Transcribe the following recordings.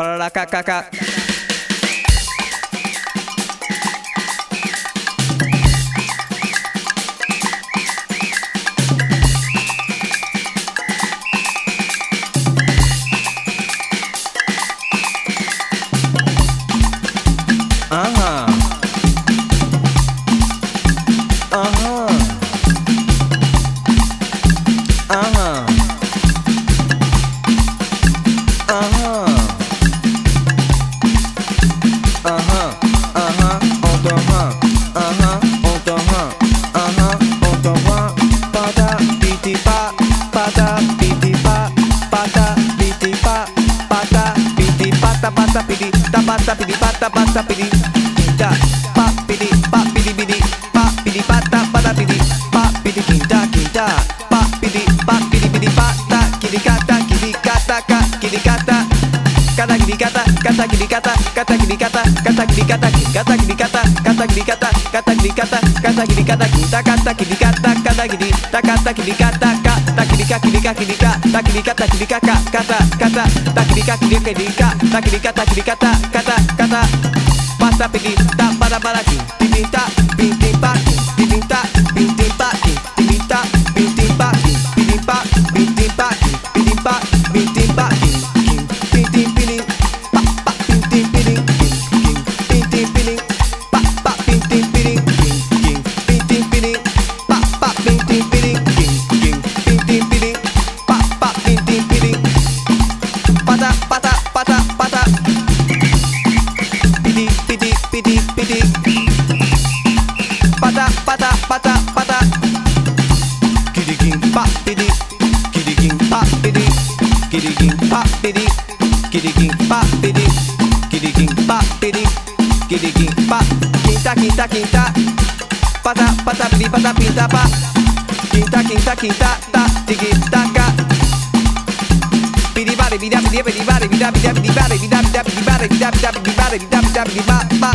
パララカカカ。Pada piti pa. Pada piti pa. Pada piti pata pata piti. Ta pata piti pata pata piti. Ta pa piti pa piti piti. Pa piti pata pata piti. Pa piti quinta quinta. Pa piti pa piti piti pa ta kiri kata kiri kata ka kiri kata. Kata kiri kata kata kiri kata kata kiri kata kata kiri kata kata kiri kata kata kiri kata kata kiri kata kata kiri kata quinta kata kiri kata kata kiri ta kata kiri kata ka ta kiri ka. Kata kata kata. Ta kiri ka kiri ka. Kiri ka ta kata kata pasta pidi ta para para ki pidi ta quinta quinta pata pata pidi pata pinta pa quinta quinta quinta ta tiki taka Bidi bari bida bidi bidi bari bida bida bidi bari bida bida bidi bari bida bida bidi bari bida bida bidi ba ba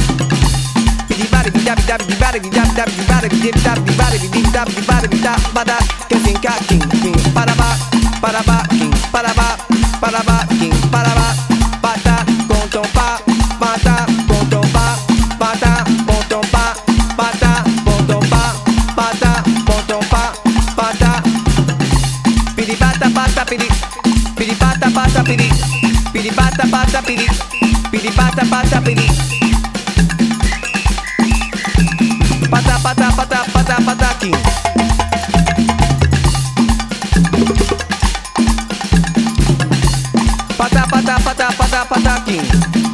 Bidi bari bida bida bidi bari bida bida bidi bari bida bida bidi bari bida bida bidi bari bida bada king ka king king para ba para ba king para ba para ba pata pata pidi Pidi pata pata pidi Pata pata pata pata pata king Pata pata pata pata pata king